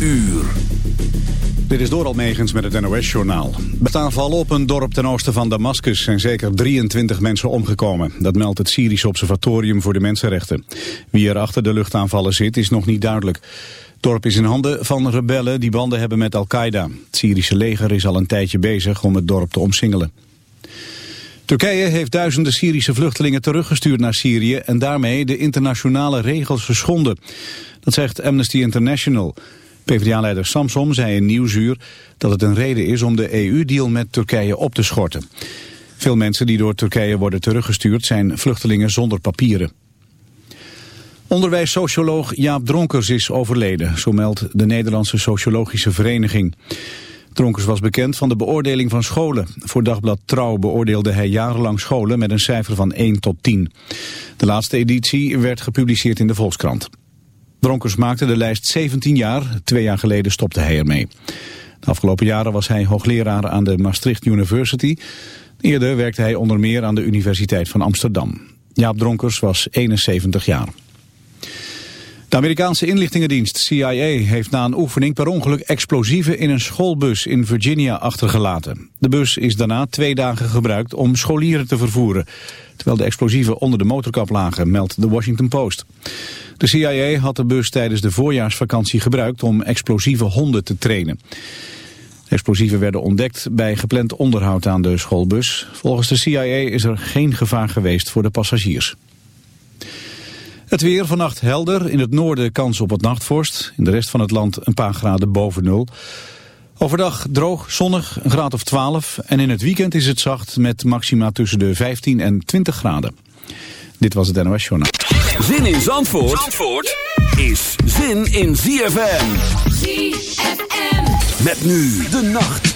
uur. Dit is door Almegens met het NOS-journaal. Bij aanvallen op een dorp ten oosten van Damascus zijn zeker 23 mensen omgekomen. Dat meldt het Syrische Observatorium voor de Mensenrechten. Wie er achter de luchtaanvallen zit is nog niet duidelijk. Het dorp is in handen van rebellen die banden hebben met Al-Qaeda. Het Syrische leger is al een tijdje bezig om het dorp te omsingelen. Turkije heeft duizenden Syrische vluchtelingen teruggestuurd naar Syrië... en daarmee de internationale regels geschonden. Dat zegt Amnesty International. PvdA-leider Samsom zei in Nieuwsuur dat het een reden is om de EU-deal met Turkije op te schorten. Veel mensen die door Turkije worden teruggestuurd zijn vluchtelingen zonder papieren. Onderwijssocioloog Jaap Dronkers is overleden, zo meldt de Nederlandse Sociologische Vereniging. Dronkers was bekend van de beoordeling van scholen. Voor Dagblad Trouw beoordeelde hij jarenlang scholen met een cijfer van 1 tot 10. De laatste editie werd gepubliceerd in de Volkskrant. Dronkers maakte de lijst 17 jaar, twee jaar geleden stopte hij ermee. De afgelopen jaren was hij hoogleraar aan de Maastricht University. Eerder werkte hij onder meer aan de Universiteit van Amsterdam. Jaap Dronkers was 71 jaar. De Amerikaanse inlichtingendienst CIA heeft na een oefening per ongeluk explosieven in een schoolbus in Virginia achtergelaten. De bus is daarna twee dagen gebruikt om scholieren te vervoeren, terwijl de explosieven onder de motorkap lagen, meldt de Washington Post. De CIA had de bus tijdens de voorjaarsvakantie gebruikt om explosieve honden te trainen. Explosieven werden ontdekt bij gepland onderhoud aan de schoolbus. Volgens de CIA is er geen gevaar geweest voor de passagiers. Het weer vannacht helder. In het noorden kans op wat nachtvorst. In de rest van het land een paar graden boven nul. Overdag droog, zonnig, een graad of 12. En in het weekend is het zacht met maxima tussen de 15 en 20 graden. Dit was het NOS Journaal. Zin in Zandvoort, Zandvoort is zin in ZFM. ZFM. Met nu de nacht.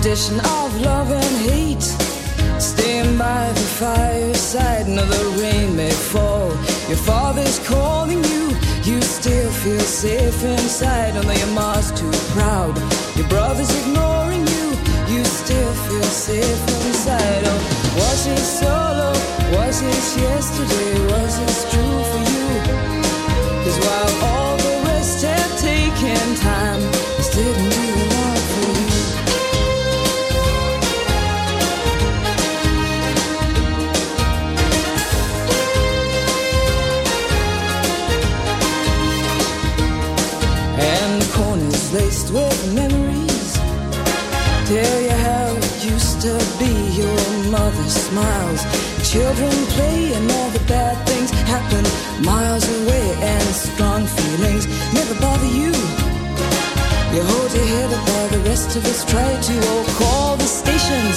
Tradition of love and hate. Staying by the fireside. No, the rain may fall. Your father's calling you. You still feel safe inside. Although your mom's too proud. Your brother's ignoring smiles, children play, and all the bad things happen miles away. And strong feelings never bother you. You hold your head while the rest of us try to. Oh, call the stations,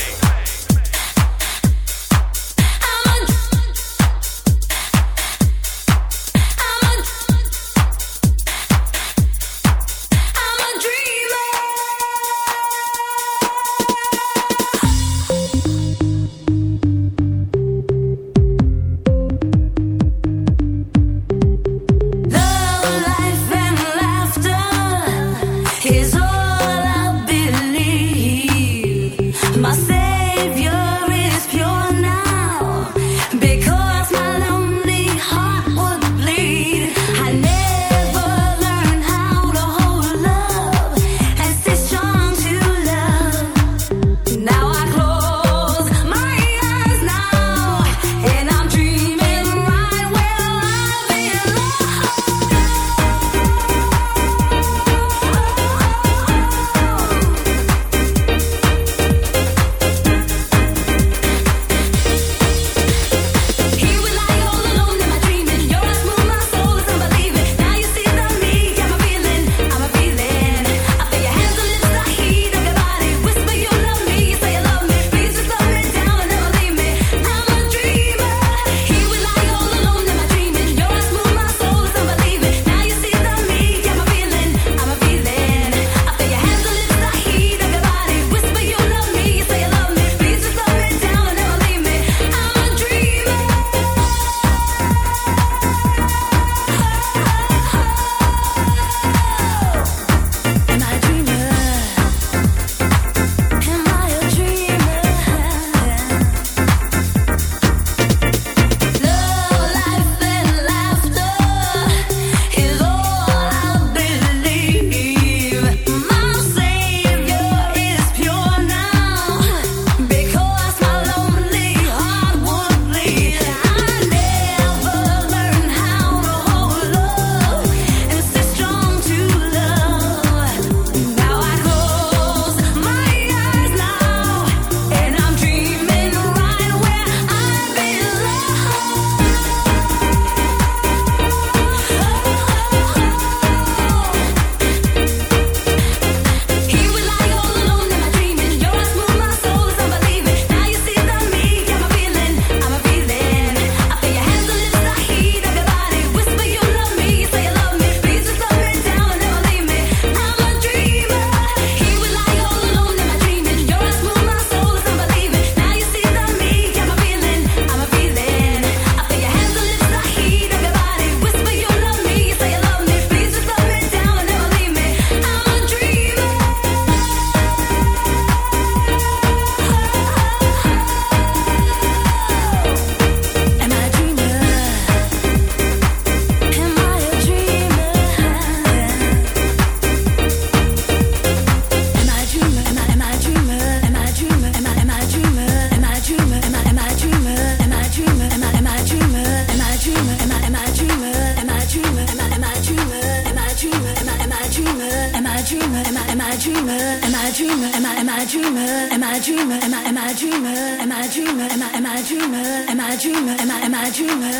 I dreamer? Am I a dreamer? Am I am I dreamer? Am I a dreamer? Am I am I dreamer?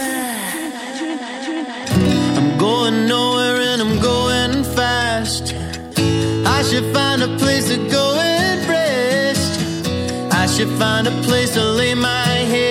I'm going nowhere and I'm going fast. I should find a place to go and rest. I should find a place to lay my head.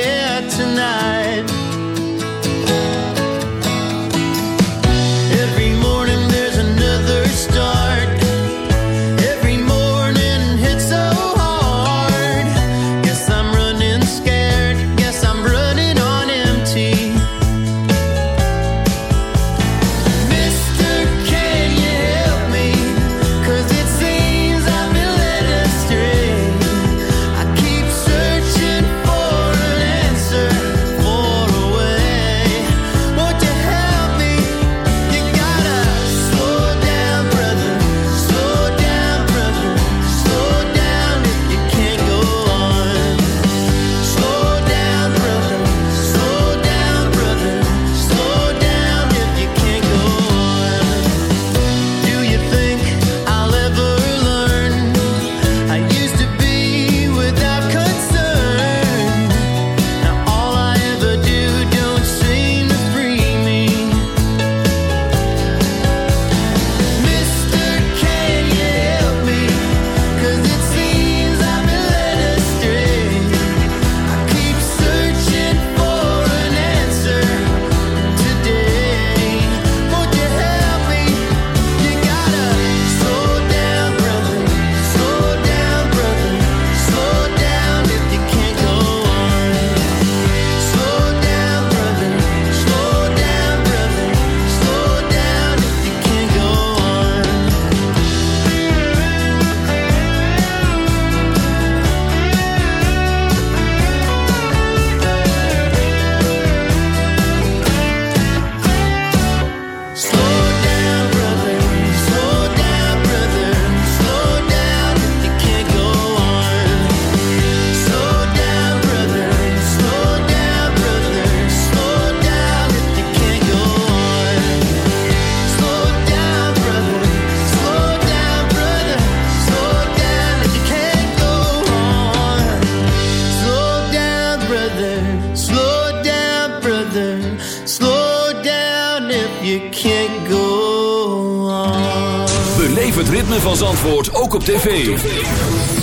Tv.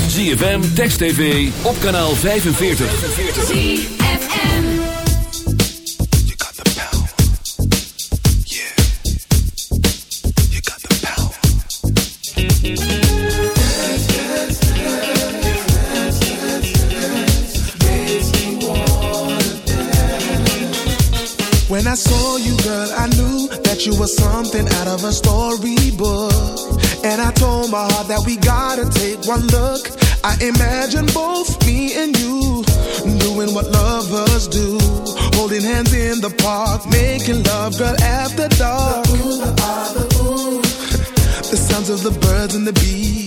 ZFM, Text TV, op kanaal 45. ZFM. You got the power. Yeah. You got the power. When I saw you, girl, I knew that you were something out of a storybook. And I told my heart that we gotta take one look. I imagine both me and you doing what lovers do, holding hands in the park, making love, girl, after dark. The sounds of the birds and the bees,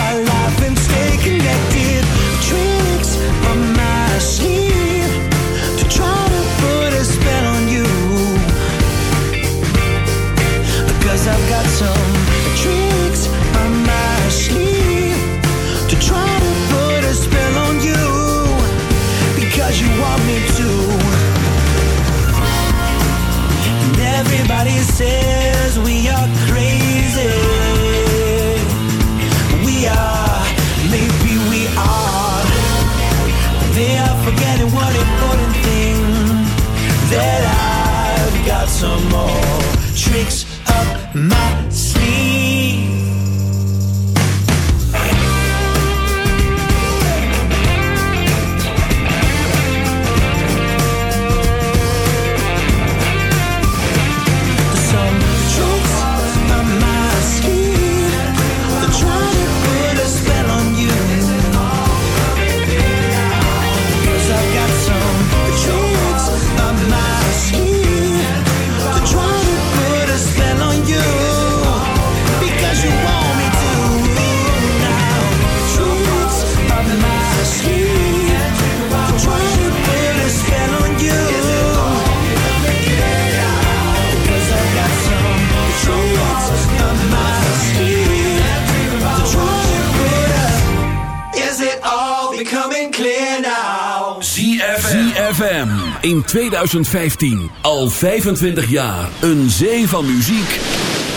in 2015. Al 25 jaar. Een zee van muziek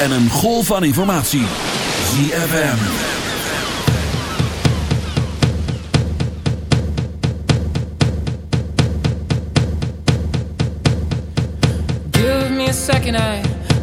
en een golf van informatie. ZFM. Give me a second, I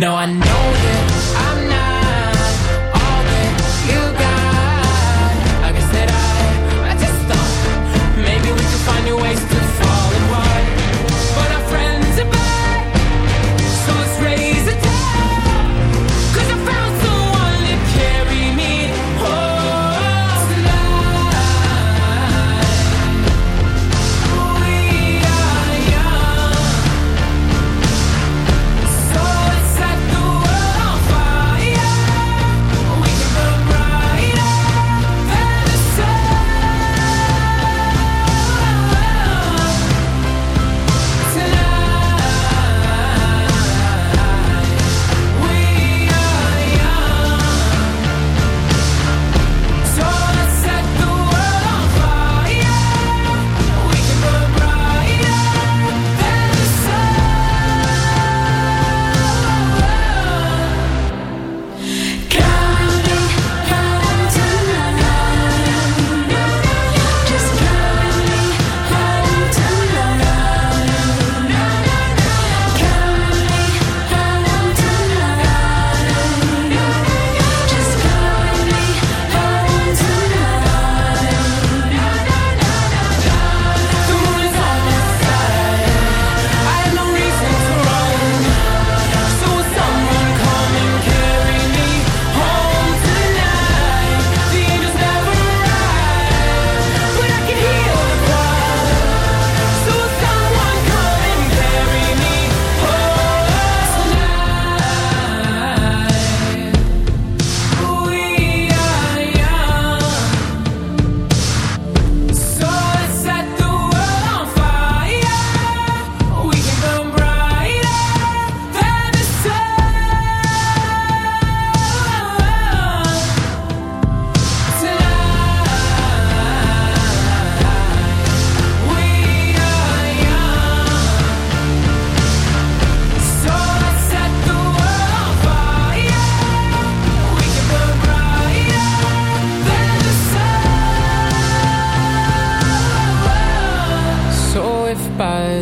No, I know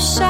Shine.